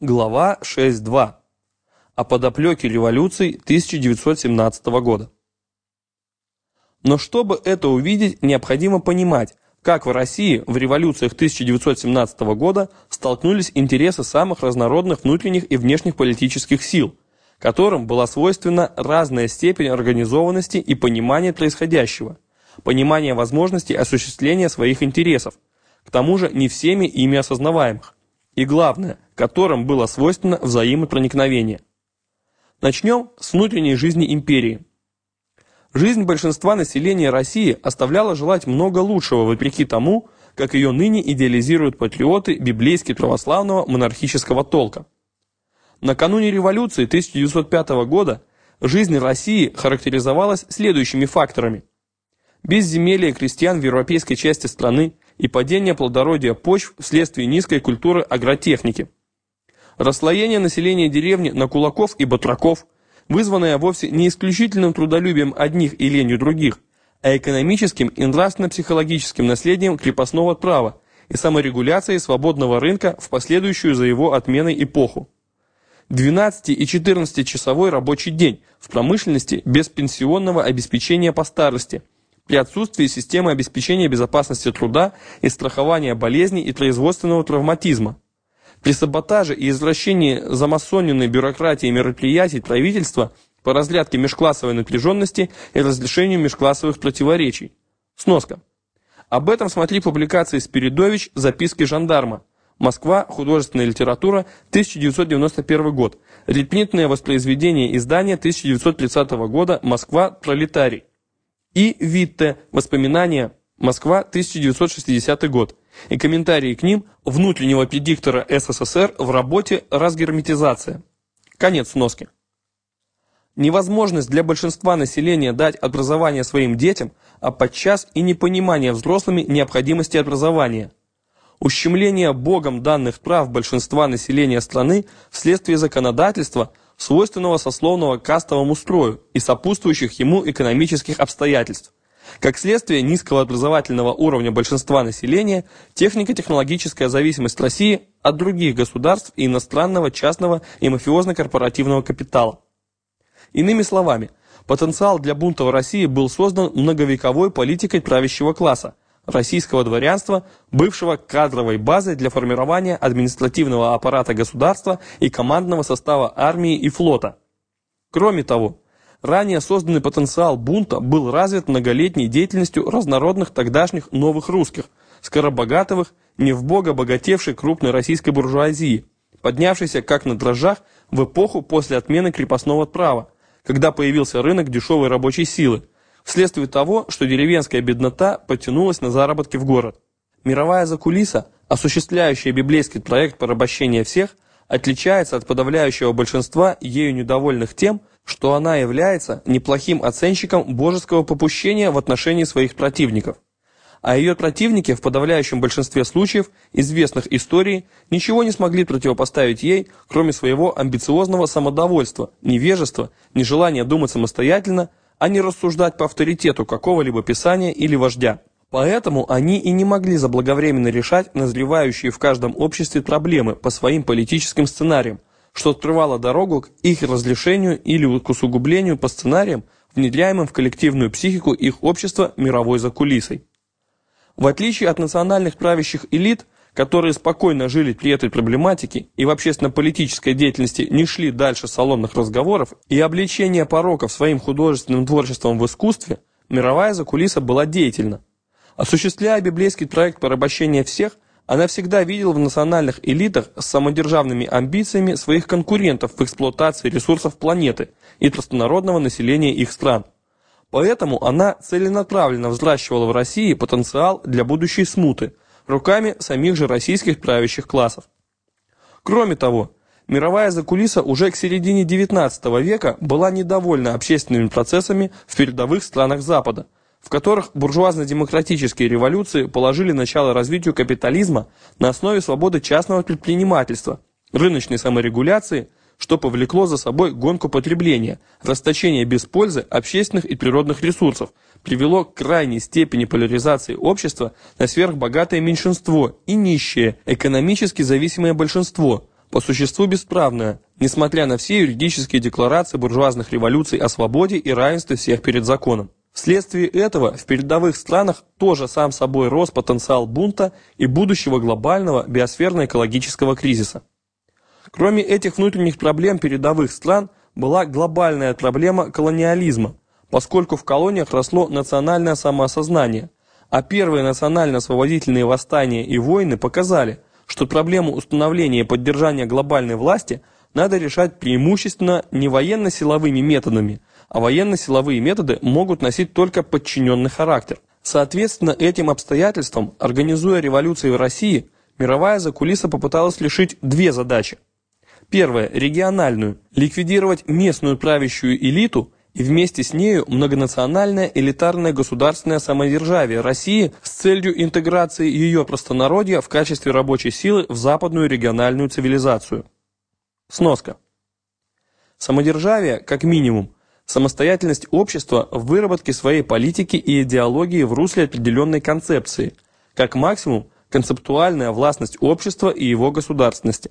Глава 6.2. О подоплеке революции 1917 года. Но чтобы это увидеть, необходимо понимать, как в России в революциях 1917 года столкнулись интересы самых разнородных внутренних и внешних политических сил, которым была свойственна разная степень организованности и понимания происходящего, понимание возможностей осуществления своих интересов, к тому же не всеми ими осознаваемых, и главное, которым было свойственно взаимопроникновение. Начнем с внутренней жизни империи. Жизнь большинства населения России оставляла желать много лучшего вопреки тому, как ее ныне идеализируют патриоты библейски-православного монархического толка. Накануне революции 1905 года жизнь России характеризовалась следующими факторами. Безземелье крестьян в европейской части страны и падение плодородия почв вследствие низкой культуры агротехники. Расслоение населения деревни на кулаков и батраков – вызванная вовсе не исключительным трудолюбием одних и ленью других, а экономическим и нравственно-психологическим наследием крепостного права и саморегуляцией свободного рынка в последующую за его отменой эпоху. 12- и 14-часовой рабочий день в промышленности без пенсионного обеспечения по старости, при отсутствии системы обеспечения безопасности труда и страхования болезней и производственного травматизма. При саботаже и извращении замасоненной бюрократии мероприятий правительства по разрядке межклассовой напряженности и разрешению межклассовых противоречий. Сноска. Об этом смотри публикации Спиридович «Записки жандарма». Москва. Художественная литература. 1991 год. Репнитное воспроизведение издания 1930 года. Москва. Пролетарий. И Витте. Воспоминания. Москва. 1960 год и комментарии к ним внутреннего предиктора СССР в работе «Разгерметизация». Конец сноски. Невозможность для большинства населения дать образование своим детям, а подчас и непонимание взрослыми необходимости образования. Ущемление Богом данных прав большинства населения страны вследствие законодательства, свойственного сословного кастовому строю и сопутствующих ему экономических обстоятельств. Как следствие низкого образовательного уровня большинства населения, технико-технологическая зависимость России от других государств и иностранного частного и мафиозно-корпоративного капитала. Иными словами, потенциал для бунта в России был создан многовековой политикой правящего класса, российского дворянства, бывшего кадровой базой для формирования административного аппарата государства и командного состава армии и флота. Кроме того, Ранее созданный потенциал бунта был развит многолетней деятельностью разнородных тогдашних новых русских, скоробогатовых, не в бога богатевшей крупной российской буржуазии, поднявшейся как на дрожжах в эпоху после отмены крепостного права, когда появился рынок дешевой рабочей силы, вследствие того, что деревенская беднота потянулась на заработки в город. Мировая закулиса, осуществляющая библейский проект порабощения всех, отличается от подавляющего большинства ею недовольных тем, что она является неплохим оценщиком божеского попущения в отношении своих противников. А ее противники в подавляющем большинстве случаев, известных истории, ничего не смогли противопоставить ей, кроме своего амбициозного самодовольства, невежества, нежелания думать самостоятельно, а не рассуждать по авторитету какого-либо писания или вождя. Поэтому они и не могли заблаговременно решать назревающие в каждом обществе проблемы по своим политическим сценариям, что открывало дорогу к их разрешению или к усугублению по сценариям, внедряемым в коллективную психику их общества мировой закулисой. В отличие от национальных правящих элит, которые спокойно жили при этой проблематике и в общественно-политической деятельности не шли дальше салонных разговоров и обличения пороков своим художественным творчеством в искусстве, мировая закулиса была деятельна. Осуществляя библейский проект порабощения всех, она всегда видела в национальных элитах с самодержавными амбициями своих конкурентов в эксплуатации ресурсов планеты и простонародного населения их стран. Поэтому она целенаправленно взращивала в России потенциал для будущей смуты руками самих же российских правящих классов. Кроме того, мировая закулиса уже к середине XIX века была недовольна общественными процессами в передовых странах Запада, в которых буржуазно-демократические революции положили начало развитию капитализма на основе свободы частного предпринимательства, рыночной саморегуляции, что повлекло за собой гонку потребления, расточение без пользы общественных и природных ресурсов, привело к крайней степени поляризации общества на сверхбогатое меньшинство и нищее, экономически зависимое большинство, по существу бесправная, несмотря на все юридические декларации буржуазных революций о свободе и равенстве всех перед законом. Вследствие этого в передовых странах тоже сам собой рос потенциал бунта и будущего глобального биосферно-экологического кризиса. Кроме этих внутренних проблем передовых стран, была глобальная проблема колониализма, поскольку в колониях росло национальное самоосознание, а первые национально-освободительные восстания и войны показали, что проблему установления и поддержания глобальной власти надо решать преимущественно не военно-силовыми методами, а военно-силовые методы могут носить только подчиненный характер. Соответственно, этим обстоятельствам, организуя революции в России, мировая закулиса попыталась решить две задачи. Первое – региональную – ликвидировать местную правящую элиту и вместе с нею многонациональное элитарное государственное самодержавие России с целью интеграции ее простонародья в качестве рабочей силы в западную региональную цивилизацию. Сноска. Самодержавие, как минимум, самостоятельность общества в выработке своей политики и идеологии в русле определенной концепции, как максимум концептуальная властность общества и его государственности.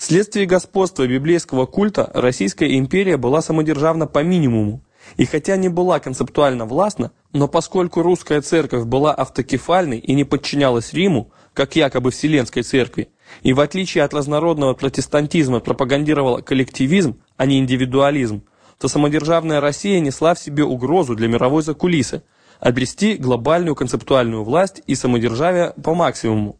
Вследствие господства библейского культа Российская империя была самодержавна по минимуму, и хотя не была концептуально властна, но поскольку русская церковь была автокефальной и не подчинялась Риму, как якобы Вселенской церкви, и в отличие от разнородного протестантизма пропагандировала коллективизм, а не индивидуализм, то самодержавная Россия несла в себе угрозу для мировой закулисы – обрести глобальную концептуальную власть и самодержавие по максимуму.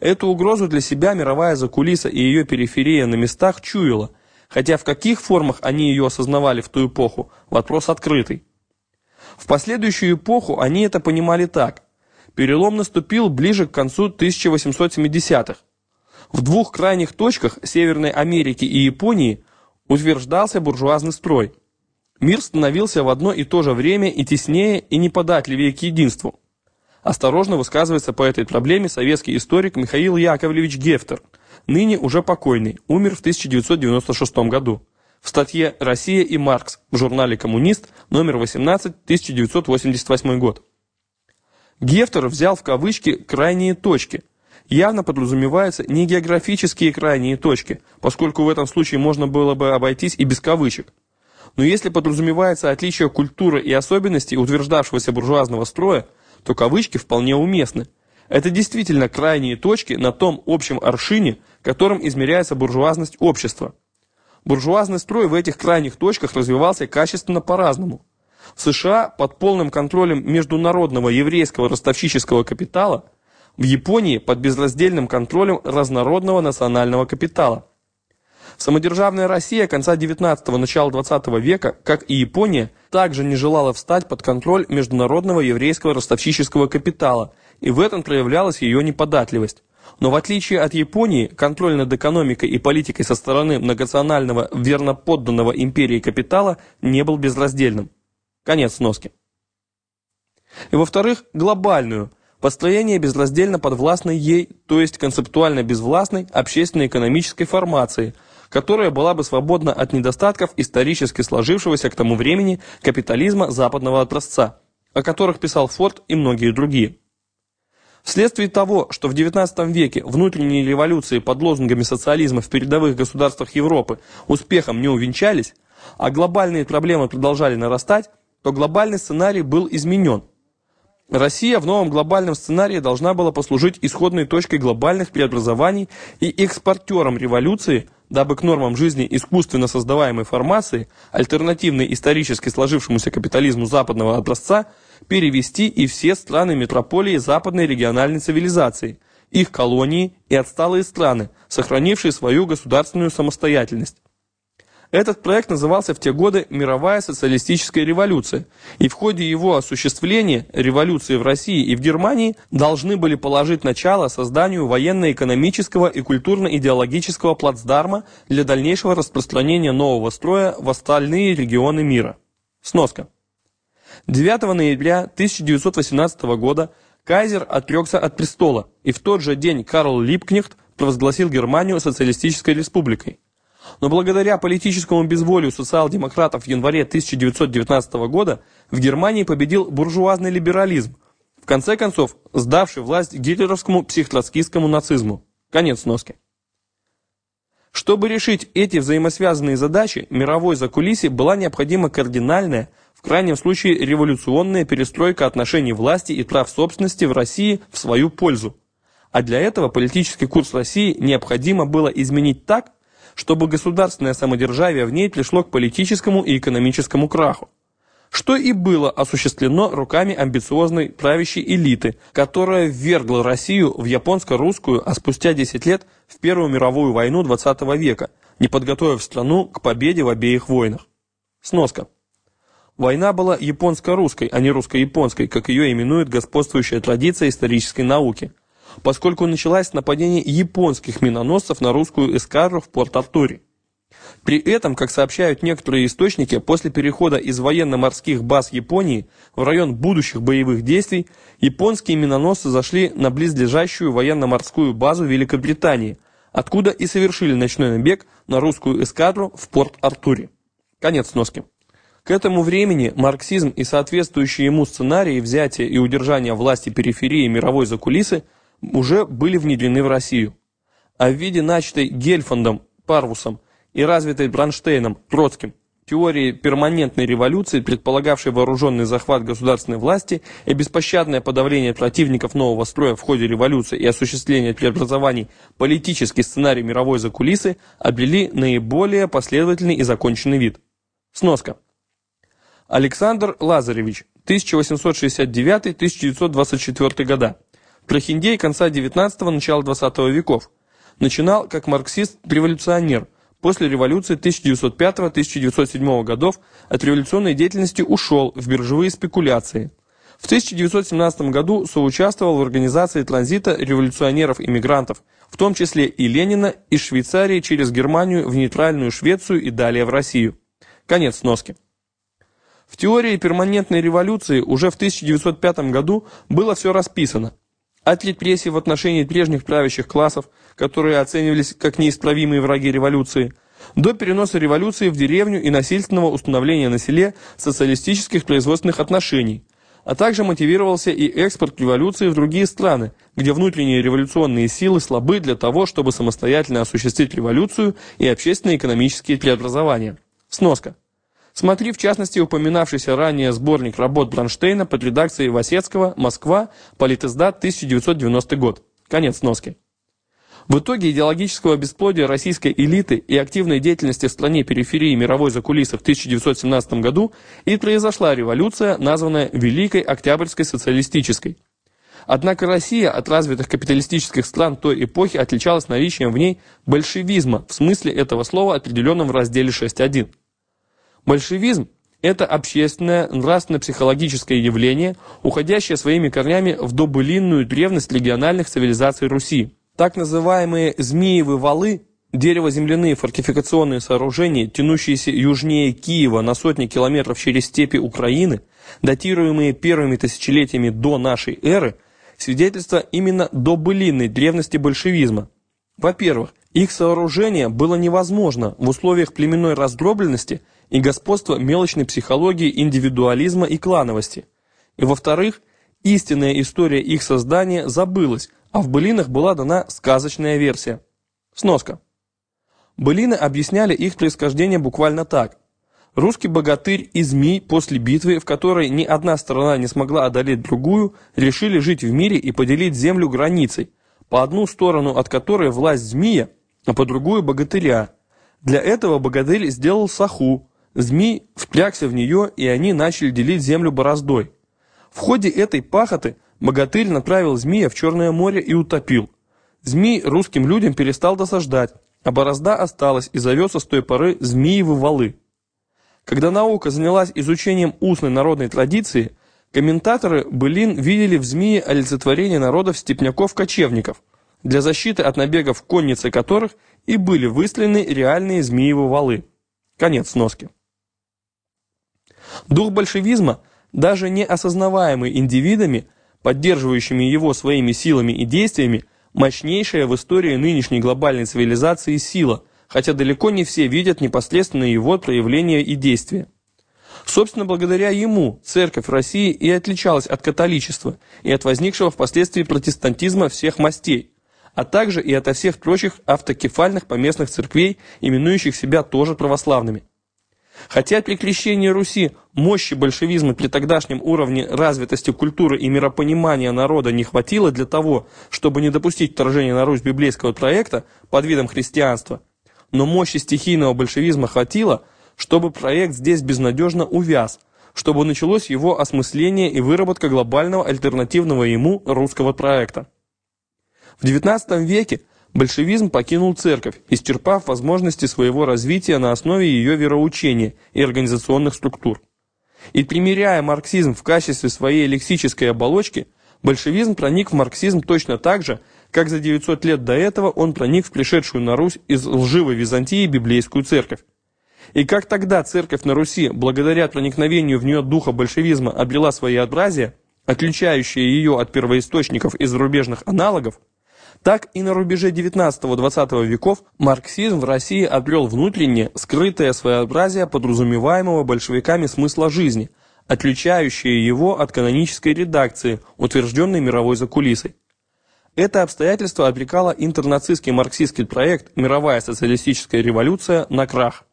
Эту угрозу для себя мировая закулиса и ее периферия на местах чуяла, хотя в каких формах они ее осознавали в ту эпоху – вопрос открытый. В последующую эпоху они это понимали так. Перелом наступил ближе к концу 1870-х. В двух крайних точках Северной Америки и Японии утверждался буржуазный строй. Мир становился в одно и то же время и теснее, и неподатливее к единству. Осторожно высказывается по этой проблеме советский историк Михаил Яковлевич Гефтер, ныне уже покойный, умер в 1996 году. В статье «Россия и Маркс» в журнале «Коммунист» номер 18, 1988 год. Гефтер взял в кавычки «крайние точки». Явно подразумеваются не географические крайние точки, поскольку в этом случае можно было бы обойтись и без кавычек. Но если подразумевается отличие культуры и особенностей утверждавшегося буржуазного строя, то кавычки вполне уместны. Это действительно крайние точки на том общем аршине, которым измеряется буржуазность общества. Буржуазный строй в этих крайних точках развивался качественно по-разному. В США под полным контролем международного еврейского ростовщического капитала, в Японии под безраздельным контролем разнородного национального капитала. Самодержавная Россия конца 19-го, начала 20 века, как и Япония, также не желала встать под контроль международного еврейского ростовщического капитала, и в этом проявлялась ее неподатливость. Но в отличие от Японии, контроль над экономикой и политикой со стороны многонационального верноподданного империи капитала не был безраздельным. Конец сноски. И во-вторых, глобальную – построение безраздельно подвластной ей, то есть концептуально безвластной общественно-экономической формации – которая была бы свободна от недостатков исторически сложившегося к тому времени капитализма западного образца, о которых писал Форд и многие другие. Вследствие того, что в XIX веке внутренние революции под лозунгами социализма в передовых государствах Европы успехом не увенчались, а глобальные проблемы продолжали нарастать, то глобальный сценарий был изменен. Россия в новом глобальном сценарии должна была послужить исходной точкой глобальных преобразований и экспортером революции – дабы к нормам жизни искусственно создаваемой формации, альтернативной исторически сложившемуся капитализму западного образца, перевести и все страны метрополии западной региональной цивилизации, их колонии и отсталые страны, сохранившие свою государственную самостоятельность. Этот проект назывался в те годы «Мировая социалистическая революция», и в ходе его осуществления революции в России и в Германии должны были положить начало созданию военно-экономического и культурно-идеологического плацдарма для дальнейшего распространения нового строя в остальные регионы мира. Сноска. 9 ноября 1918 года кайзер отрекся от престола, и в тот же день Карл Липкнехт провозгласил Германию социалистической республикой. Но благодаря политическому безволию социал-демократов в январе 1919 года в Германии победил буржуазный либерализм, в конце концов сдавший власть гитлеровскому психотроцкистскому нацизму. Конец носки. Чтобы решить эти взаимосвязанные задачи, мировой закулисье была необходима кардинальная, в крайнем случае революционная перестройка отношений власти и прав собственности в России в свою пользу. А для этого политический курс России необходимо было изменить так, чтобы государственное самодержавие в ней пришло к политическому и экономическому краху что и было осуществлено руками амбициозной правящей элиты, которая ввергла Россию в японско-русскую, а спустя 10 лет в Первую мировую войну 20 века, не подготовив страну к победе в обеих войнах. Сноска. Война была японско-русской, а не русско-японской, как ее именует господствующая традиция исторической науки, поскольку началась с нападения японских миноносцев на русскую эскадру в Порт-Артуре. При этом, как сообщают некоторые источники, после перехода из военно-морских баз Японии в район будущих боевых действий, японские миноносцы зашли на близлежащую военно-морскую базу Великобритании, откуда и совершили ночной набег на русскую эскадру в Порт-Артуре. Конец сноски. К этому времени марксизм и соответствующие ему сценарии взятия и удержания власти периферии мировой закулисы уже были внедрены в Россию. А в виде начатой Гельфандом, Парвусом, и развитой Бронштейном, Троцким, теории перманентной революции, предполагавшей вооруженный захват государственной власти и беспощадное подавление противников нового строя в ходе революции и осуществление преобразований, политический сценарий мировой закулисы обрели наиболее последовательный и законченный вид. Сноска. Александр Лазаревич, 1869-1924 года. Прохиндей конца 19-го, начала 20 веков. Начинал как марксист-революционер – После революции 1905-1907 годов от революционной деятельности ушел в биржевые спекуляции. В 1917 году соучаствовал в организации транзита революционеров-иммигрантов, в том числе и Ленина, из Швейцарии через Германию в нейтральную Швецию и далее в Россию. Конец сноски. В теории перманентной революции уже в 1905 году было все расписано. От репрессий в отношении прежних правящих классов, которые оценивались как неисправимые враги революции, до переноса революции в деревню и насильственного установления на селе социалистических производственных отношений, а также мотивировался и экспорт революции в другие страны, где внутренние революционные силы слабы для того, чтобы самостоятельно осуществить революцию и общественно-экономические преобразования. Сноска. Смотри, в частности, упоминавшийся ранее сборник работ Бронштейна под редакцией Васецкого «Москва. Политиздат. 1990 год». Конец носки. В итоге идеологического бесплодия российской элиты и активной деятельности в стране периферии мировой закулисы в 1917 году и произошла революция, названная Великой Октябрьской социалистической. Однако Россия от развитых капиталистических стран той эпохи отличалась наличием в ней большевизма в смысле этого слова, определенном в разделе 6.1. Большевизм – это общественное, нравственно-психологическое явление, уходящее своими корнями в добылинную древность региональных цивилизаций Руси. Так называемые «змеевы валы» Дерево-земляные фортификационные сооружения, тянущиеся южнее Киева на сотни километров через степи Украины, датируемые первыми тысячелетиями до нашей эры, свидетельство именно добылинной древности большевизма. Во-первых, их сооружение было невозможно в условиях племенной раздробленности и господства мелочной психологии индивидуализма и клановости. И во-вторых, истинная история их создания забылась, а в былинах была дана сказочная версия. Сноска. Былины объясняли их происхождение буквально так. Русский богатырь и змей после битвы, в которой ни одна сторона не смогла одолеть другую, решили жить в мире и поделить землю границей, по одну сторону от которой власть змея, а по другую богатыря. Для этого богатырь сделал саху, Змей впрягся в нее, и они начали делить землю бороздой. В ходе этой пахоты богатырь направил змея в Черное море и утопил. Змей русским людям перестал досаждать, а борозда осталась и зовется с той поры Змеевы валы. Когда наука занялась изучением устной народной традиции, комментаторы былин видели в змее олицетворение народов степняков-кочевников, для защиты от набегов конницы которых и были выстроены реальные Змеевы валы. Конец сноски. Дух большевизма, даже не осознаваемый индивидами, поддерживающими его своими силами и действиями, мощнейшая в истории нынешней глобальной цивилизации сила, хотя далеко не все видят непосредственно его проявления и действия. Собственно, благодаря ему церковь России и отличалась от католичества и от возникшего впоследствии протестантизма всех мастей, а также и ото всех прочих автокефальных поместных церквей, именующих себя тоже православными. Хотя при крещении Руси мощи большевизма при тогдашнем уровне развитости культуры и миропонимания народа не хватило для того, чтобы не допустить вторжения на Русь библейского проекта под видом христианства, но мощи стихийного большевизма хватило, чтобы проект здесь безнадежно увяз, чтобы началось его осмысление и выработка глобального альтернативного ему русского проекта. В XIX веке большевизм покинул церковь, исчерпав возможности своего развития на основе ее вероучения и организационных структур. И примеряя марксизм в качестве своей лексической оболочки, большевизм проник в марксизм точно так же, как за 900 лет до этого он проник в пришедшую на Русь из лживой Византии библейскую церковь. И как тогда церковь на Руси, благодаря проникновению в нее духа большевизма, обрела своеобразие, отличающее ее от первоисточников и зарубежных аналогов, так и на рубеже 19-20 веков марксизм в России обрел внутреннее, скрытое своеобразие подразумеваемого большевиками смысла жизни, отличающее его от канонической редакции, утвержденной мировой закулисой. Это обстоятельство обрекало интернацистский марксистский проект «Мировая социалистическая революция» на крах.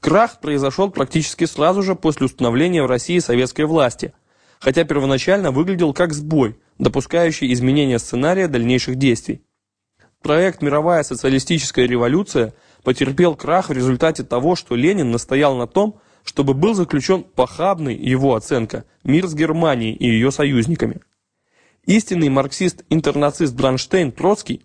Крах произошел практически сразу же после установления в России советской власти, хотя первоначально выглядел как сбой, допускающий изменения сценария дальнейших действий. Проект «Мировая социалистическая революция» потерпел крах в результате того, что Ленин настоял на том, чтобы был заключен похабный, его оценка, мир с Германией и ее союзниками. Истинный марксист-интернацист Бранштейн Троцкий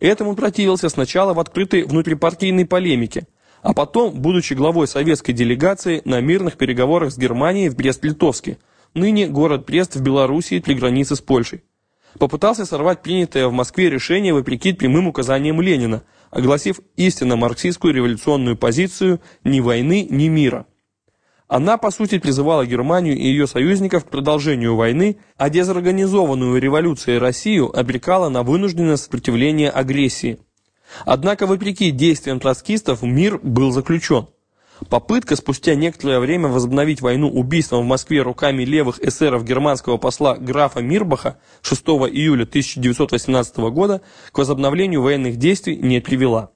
этому противился сначала в открытой внутрипартийной полемике, а потом, будучи главой советской делегации на мирных переговорах с Германией в Брест-Литовске – ныне город Брест в Белоруссии при границе с Польшей. Попытался сорвать принятое в Москве решение вопреки прямым указаниям Ленина, огласив истинно марксистскую революционную позицию «ни войны, ни мира». Она, по сути, призывала Германию и ее союзников к продолжению войны, а дезорганизованную революцией Россию обрекала на вынужденное сопротивление агрессии. Однако, вопреки действиям троцкистов, мир был заключен. Попытка спустя некоторое время возобновить войну убийством в Москве руками левых эсеров германского посла графа Мирбаха 6 июля 1918 года к возобновлению военных действий не привела.